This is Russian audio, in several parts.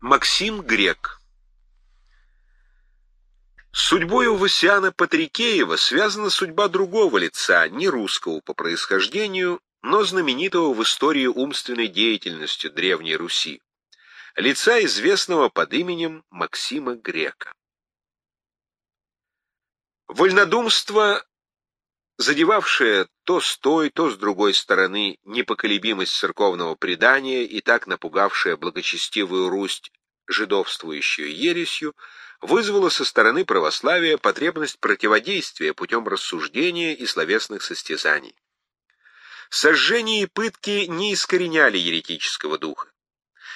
Максим Грек С судьбой Васяна Патрикеева связана судьба другого лица, не русского по происхождению, но знаменитого в истории умственной деятельностью Древней Руси, лица, известного под именем Максима Грека. Вольнодумство, задевавшее то с той, то с другой стороны непоколебимость церковного предания и так напугавшее благочестивую Русь жидовствующую ересью, вызвало со стороны православия потребность противодействия путем рассуждения и словесных состязаний. Сожжения и пытки не искореняли еретического духа.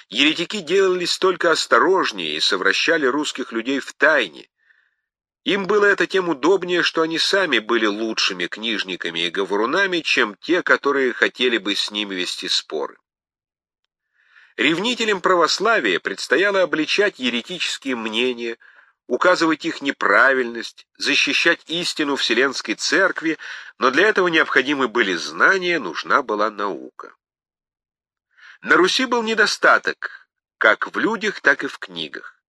Еретики делались только осторожнее и совращали русских людей в тайне, им было это тем удобнее, что они сами были лучшими книжниками и говорунами, чем те, которые хотели бы с ними вести споры. Ревнителям православия предстояло обличать еретические мнения, указывать их неправильность, защищать истину Вселенской Церкви, но для этого необходимы были знания, нужна была наука. На Руси был недостаток как в людях, так и в книгах.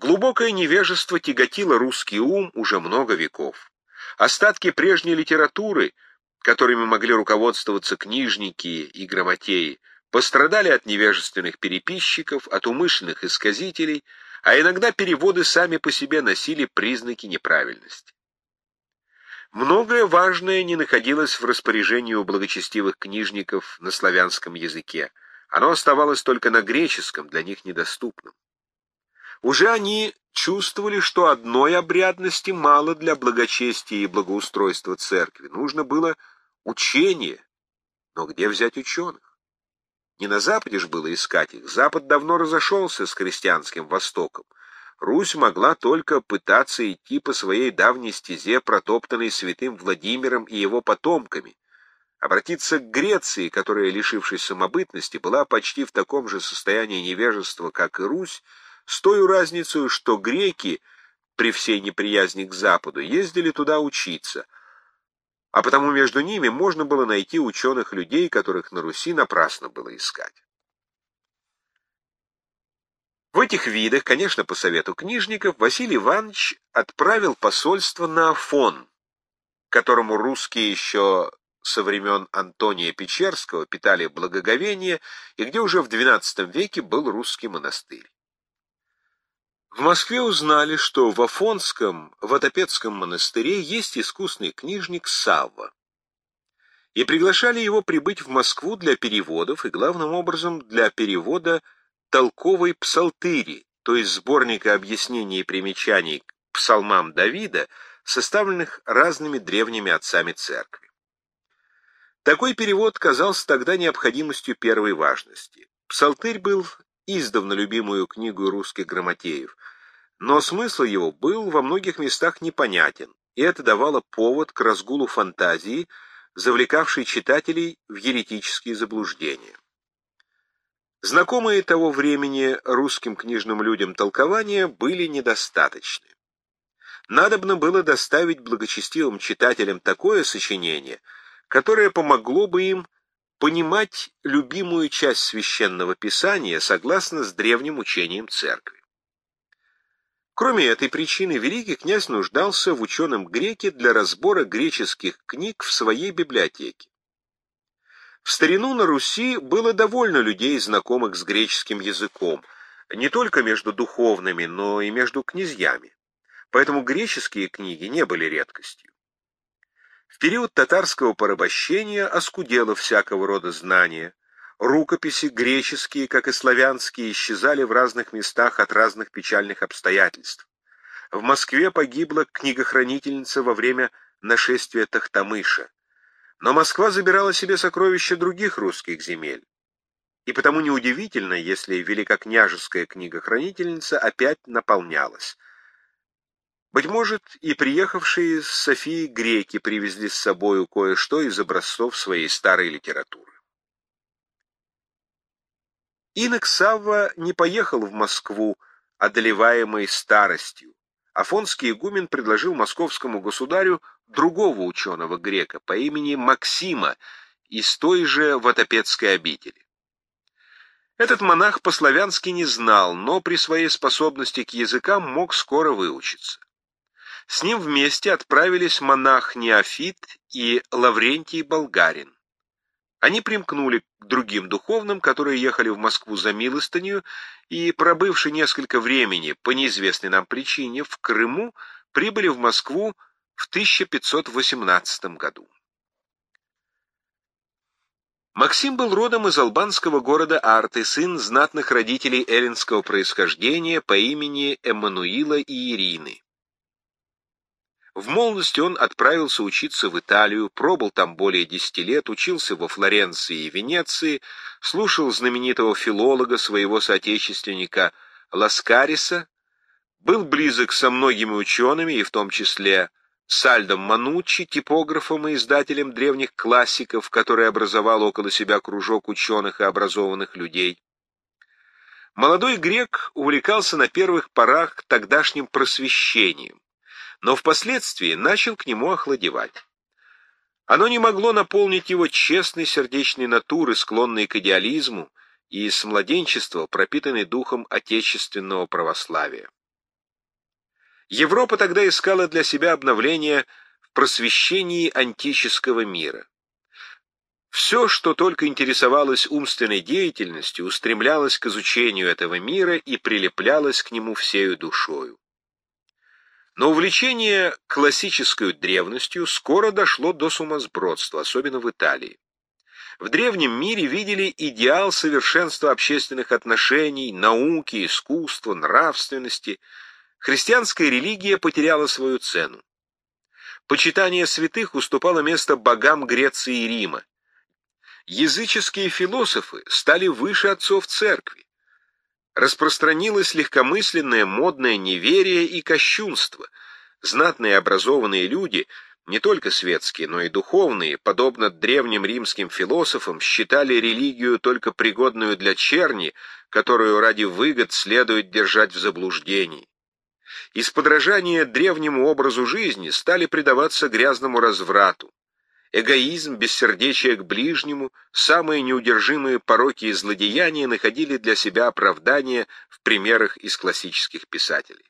Глубокое невежество тяготило русский ум уже много веков. Остатки прежней литературы, которыми могли руководствоваться книжники и грамотеи, пострадали от невежественных переписчиков, от умышленных исказителей, а иногда переводы сами по себе носили признаки неправильности. Многое важное не находилось в распоряжении у благочестивых книжников на славянском языке. Оно оставалось только на греческом, для них недоступным. Уже они чувствовали, что одной обрядности мало для благочестия и благоустройства церкви. Нужно было учение. Но где взять ученых? Не на Западе же было искать их. Запад давно разошелся с христианским Востоком. Русь могла только пытаться идти по своей давней стезе, протоптанной святым Владимиром и его потомками, обратиться к Греции, которая, лишившись самобытности, была почти в таком же состоянии невежества, как и Русь, с той разницей, что греки при всей неприязни к Западу ездили туда учиться, а потому между ними можно было найти ученых людей, которых на Руси напрасно было искать. В этих видах, конечно, по совету книжников, Василий Иванович отправил посольство на Афон, которому русские еще со времен Антония Печерского питали благоговение и где уже в XII веке был русский монастырь. В Москве узнали, что в Афонском Ватопецком монастыре есть искусный книжник Савва, и приглашали его прибыть в Москву для переводов и, главным образом, для перевода толковой псалтыри, то есть сборника объяснений и примечаний к псалмам Давида, составленных разными древними отцами церкви. Такой перевод казался тогда необходимостью первой важности. Псалтырь был издавна любимую книгу русских грамотеев, но смысл его был во многих местах непонятен, и это давало повод к разгулу фантазии, завлекавшей читателей в еретические заблуждения. Знакомые того времени русским книжным людям толкования были недостаточны. Надобно было доставить благочестивым читателям такое сочинение, которое помогло бы им понимать любимую часть священного писания согласно с древним учением церкви. Кроме этой причины, великий князь нуждался в ученом греке для разбора греческих книг в своей библиотеке. В старину на Руси было довольно людей, знакомых с греческим языком, не только между духовными, но и между князьями. Поэтому греческие книги не были редкостью. В период татарского порабощения оскудело всякого рода знания. Рукописи греческие, как и славянские, исчезали в разных местах от разных печальных обстоятельств. В Москве погибла книгохранительница во время нашествия Тахтамыша. Но Москва забирала себе сокровища других русских земель. И потому неудивительно, если великокняжеская книгохранительница опять наполнялась. Быть может, и приехавшие с Софии греки привезли с собою кое-что из образцов своей старой литературы. Инок Савва не поехал в Москву, одолеваемой старостью. Афонский игумен предложил московскому государю другого ученого грека по имени Максима из той же Ватопецкой обители. Этот монах по-славянски не знал, но при своей способности к языкам мог скоро выучиться. С ним вместе отправились монах Неофит и Лаврентий Болгарин. Они примкнули к другим духовным, которые ехали в Москву за милостынью, и, пробывши несколько времени по неизвестной нам причине в Крыму, прибыли в Москву в 1518 году. Максим был родом из албанского города Арты, сын знатных родителей эллинского происхождения по имени Эммануила и Ирины. В молодости он отправился учиться в Италию, пробыл там более десяти лет, учился во Флоренции и Венеции, слушал знаменитого филолога, своего соотечественника Ласкариса, был близок со многими учеными, и в том числе Сальдом Мануччи, типографом и издателем древних классиков, который образовал около себя кружок ученых и образованных людей. Молодой грек увлекался на первых порах тогдашним просвещением, но впоследствии начал к нему охладевать. Оно не могло наполнить его честной сердечной натуры, склонной к идеализму, и с младенчества пропитанной духом отечественного православия. Европа тогда искала для себя обновления в просвещении антического мира. Все, что только интересовалось умственной деятельностью, устремлялось к изучению этого мира и прилеплялось к нему всею душою. Но увлечение классической древностью скоро дошло до сумасбродства, особенно в Италии. В древнем мире видели идеал совершенства общественных отношений, науки, искусства, нравственности – Христианская религия потеряла свою цену. Почитание святых уступало место богам Греции и Рима. Языческие философы стали выше отцов церкви. Распространилось легкомысленное модное неверие и кощунство. Знатные образованные люди, не только светские, но и духовные, подобно древним римским философам, считали религию только пригодную для черни, которую ради выгод следует держать в заблуждении из подражания древнему образу жизни стали предаваться грязному разврату. Эгоизм, бессердечие к ближнему, самые неудержимые пороки и злодеяния находили для себя оправдание в примерах из классических писателей.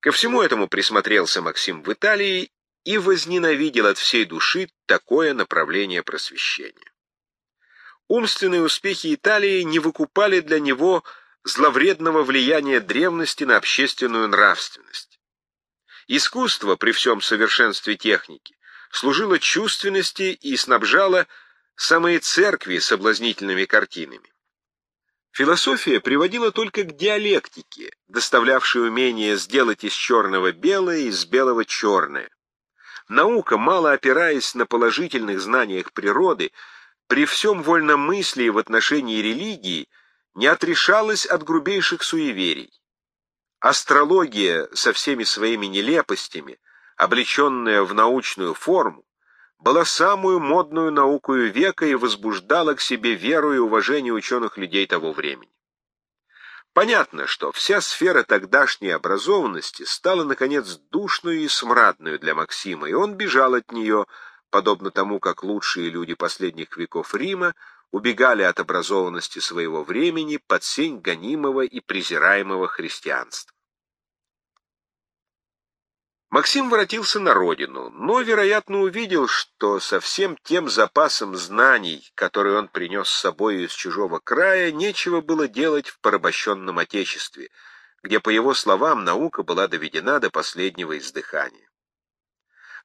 Ко всему этому присмотрелся Максим в Италии и возненавидел от всей души такое направление просвещения. Умственные успехи Италии не выкупали для него зловредного влияния древности на общественную нравственность. Искусство, при всем совершенстве техники, служило чувственности и снабжало самые церкви соблазнительными картинами. Философия приводила только к диалектике, доставлявшей умение сделать из черного белое, из белого черное. Наука, мало опираясь на положительных знаниях природы, при всем вольномыслии в отношении религии – не отрешалась от грубейших суеверий. Астрология со всеми своими нелепостями, облеченная в научную форму, была самую модную наукою века и возбуждала к себе веру и уважение ученых людей того времени. Понятно, что вся сфера тогдашней образованности стала, наконец, душную и смрадную для Максима, и он бежал от нее, подобно тому, как лучшие люди последних веков Рима убегали от образованности своего времени под сень гонимого и презираемого христианства. Максим воротился на родину, но, вероятно, увидел, что со всем тем запасом знаний, который он принес с собой из чужого края, нечего было делать в порабощенном Отечестве, где, по его словам, наука была доведена до последнего издыхания.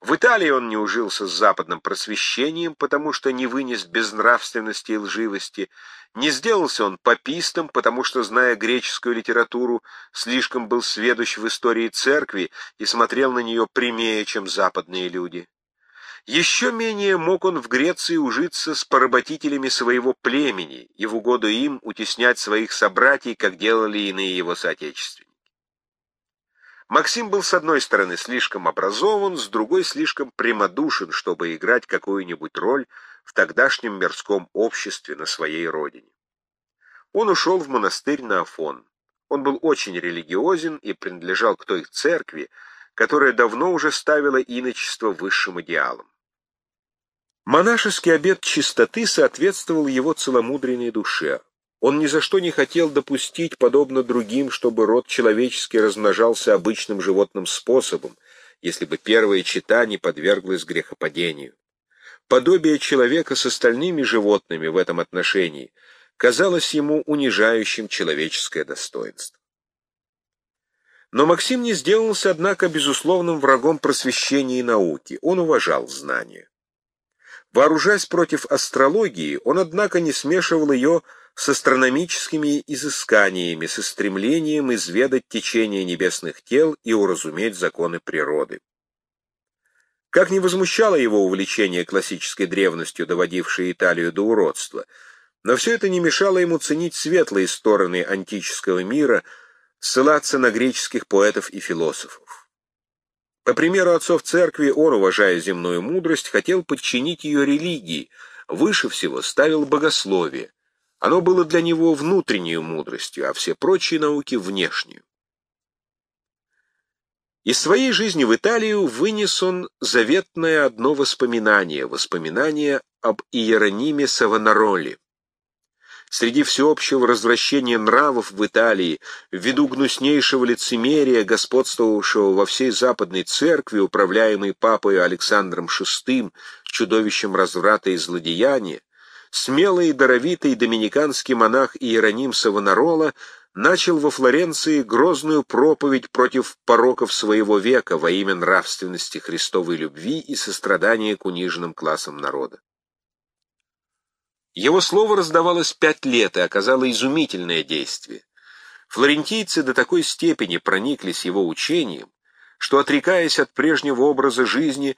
В Италии он не ужился с западным просвещением, потому что не вынес безнравственности и лживости, не сделался он папистом, потому что, зная греческую литературу, слишком был сведущ в истории церкви и смотрел на нее прямее, чем западные люди. Еще менее мог он в Греции ужиться с поработителями своего племени и в угоду им утеснять своих собратьев, как делали иные его соотечественники. Максим был с одной стороны слишком образован, с другой слишком прямодушен, чтобы играть какую-нибудь роль в тогдашнем мирском обществе на своей родине. Он ушел в монастырь на Афон. Он был очень религиозен и принадлежал к той церкви, которая давно уже ставила иночество высшим идеалом. Монашеский обет чистоты соответствовал его целомудренной душе. Он ни за что не хотел допустить, подобно другим, чтобы род человеческий размножался обычным животным способом, если бы первая чита не подверглась грехопадению. Подобие человека с остальными животными в этом отношении казалось ему унижающим человеческое достоинство. Но Максим не сделался, однако, безусловным врагом просвещения и науки. Он уважал знания. Вооружаясь против астрологии, он, однако, не смешивал ее с астрономическими изысканиями, со стремлением изведать течение небесных тел и уразуметь законы природы. Как не возмущало его увлечение классической древностью, доводившей Италию до уродства, но все это не мешало ему ценить светлые стороны антического мира, ссылаться на греческих поэтов и философов. По примеру отцов церкви, он, уважая земную мудрость, хотел подчинить ее религии, выше всего ставил богословие. Оно было для него внутренней мудростью, а все прочие науки — внешнюю. Из своей жизни в Италию вынес он заветное одно воспоминание, воспоминание об Иерониме Савонароле. Среди всеобщего развращения нравов в Италии, ввиду гнуснейшего лицемерия, господствовавшего во всей Западной Церкви, управляемой папой Александром VI, чудовищем разврата и злодеяния, смелый и даровитый доминиканский монах Иероним Савонарола начал во Флоренции грозную проповедь против пороков своего века во имя нравственности Христовой любви и сострадания к униженным классам народа. Его слово раздавалось пять лет и оказало изумительное действие. Флорентийцы до такой степени прониклись его учением, что, отрекаясь от прежнего образа жизни,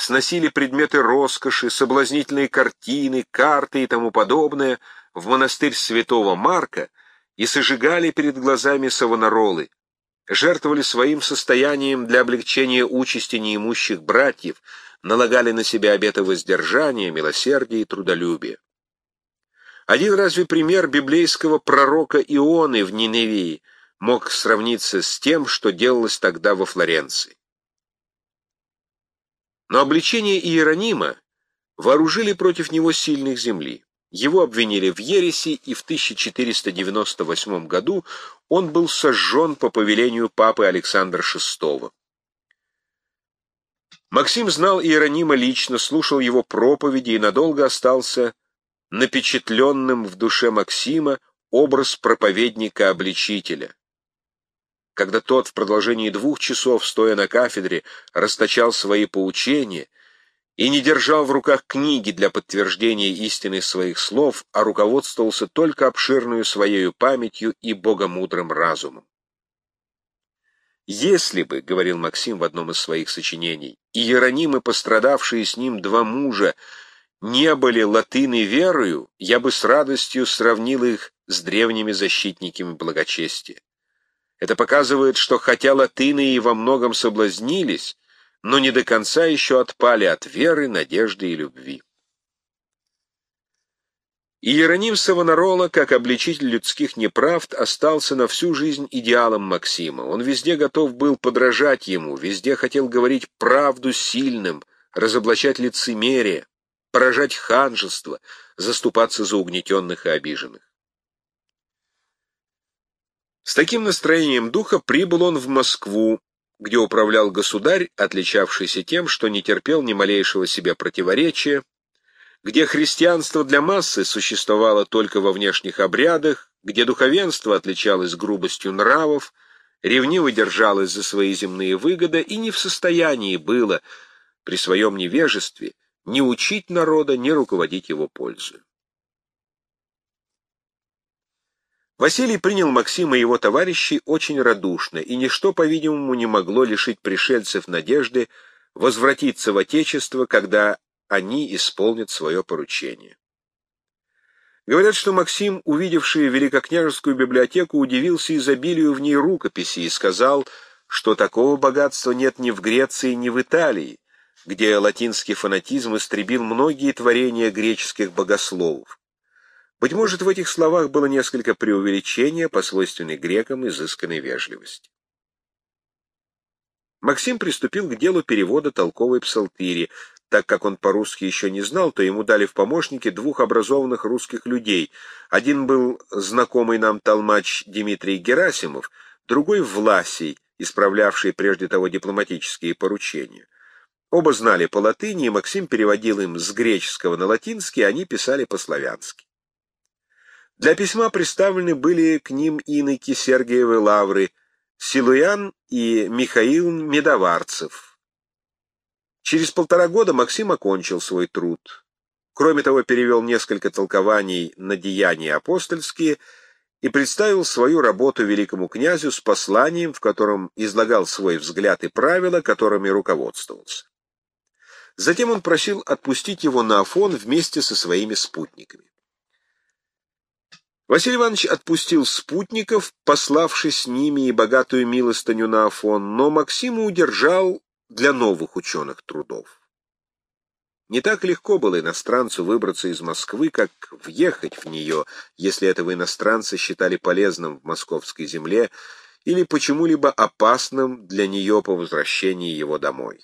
сносили предметы роскоши, соблазнительные картины, карты и тому подобное в монастырь святого Марка и сожигали перед глазами Савонаролы, жертвовали своим состоянием для облегчения участи неимущих братьев, налагали на себя обеты воздержания, милосердия и трудолюбия. Один разве пример библейского пророка Ионы в Ниневии мог сравниться с тем, что делалось тогда во Флоренции? Но обличение Иеронима вооружили против него сильных земли. Его обвинили в ереси, и в 1498 году он был сожжен по повелению папы Александра VI. Максим знал Иеронима лично, слушал его проповеди и надолго остался напечатленным в душе Максима образ проповедника-обличителя когда тот в продолжении двух часов, стоя на кафедре, расточал свои поучения и не держал в руках книги для подтверждения истины своих слов, а руководствовался только обширную своей памятью и богомудрым разумом. «Если бы, — говорил Максим в одном из своих сочинений, — и Иеронимы, пострадавшие с ним два мужа, не были латыны верою, я бы с радостью сравнил их с древними защитниками благочестия. Это показывает, что хотя латыны и во многом соблазнились, но не до конца еще отпали от веры, надежды и любви. Иероним Савонарола, как обличитель людских неправд, остался на всю жизнь идеалом Максима. Он везде готов был подражать ему, везде хотел говорить правду сильным, разоблачать лицемерие, поражать ханжество, заступаться за угнетенных и обиженных. С таким настроением духа прибыл он в Москву, где управлял государь, отличавшийся тем, что не терпел ни малейшего себе противоречия, где христианство для массы существовало только во внешних обрядах, где духовенство отличалось грубостью нравов, ревниво держалось за свои земные выгоды и не в состоянии было при своем невежестве ни учить народа, ни руководить его пользой. Василий принял Максима и его товарищей очень радушно, и ничто, по-видимому, не могло лишить пришельцев надежды возвратиться в Отечество, когда они исполнят свое поручение. Говорят, что Максим, увидевший Великокняжескую библиотеку, удивился изобилию в ней рукописей и сказал, что такого богатства нет ни в Греции, ни в Италии, где латинский фанатизм истребил многие творения греческих богословов. Быть может, в этих словах было несколько преувеличения по свойственной грекам изысканной вежливости. Максим приступил к делу перевода толковой псалтыри. Так как он по-русски еще не знал, то ему дали в помощники двух образованных русских людей. Один был знакомый нам толмач Дмитрий Герасимов, другой — Власий, исправлявший прежде того дипломатические поручения. Оба знали по латыни, и Максим переводил им с греческого на латинский, они писали по-славянски. Для письма представлены были к ним иноки Сергиевы лавры Силуян и Михаил Медоварцев. Через полтора года Максим окончил свой труд. Кроме того, перевел несколько толкований на деяния апостольские и представил свою работу великому князю с посланием, в котором излагал свой взгляд и правила, которыми руководствовался. Затем он просил отпустить его на Афон вместе со своими спутниками. Василий Иванович отпустил спутников, пославшись с ними и богатую милостыню на Афон, но Максима удержал для новых ученых трудов. Не так легко было иностранцу выбраться из Москвы, как въехать в нее, если этого иностранца считали полезным в московской земле или почему-либо опасным для нее по возвращении его домой.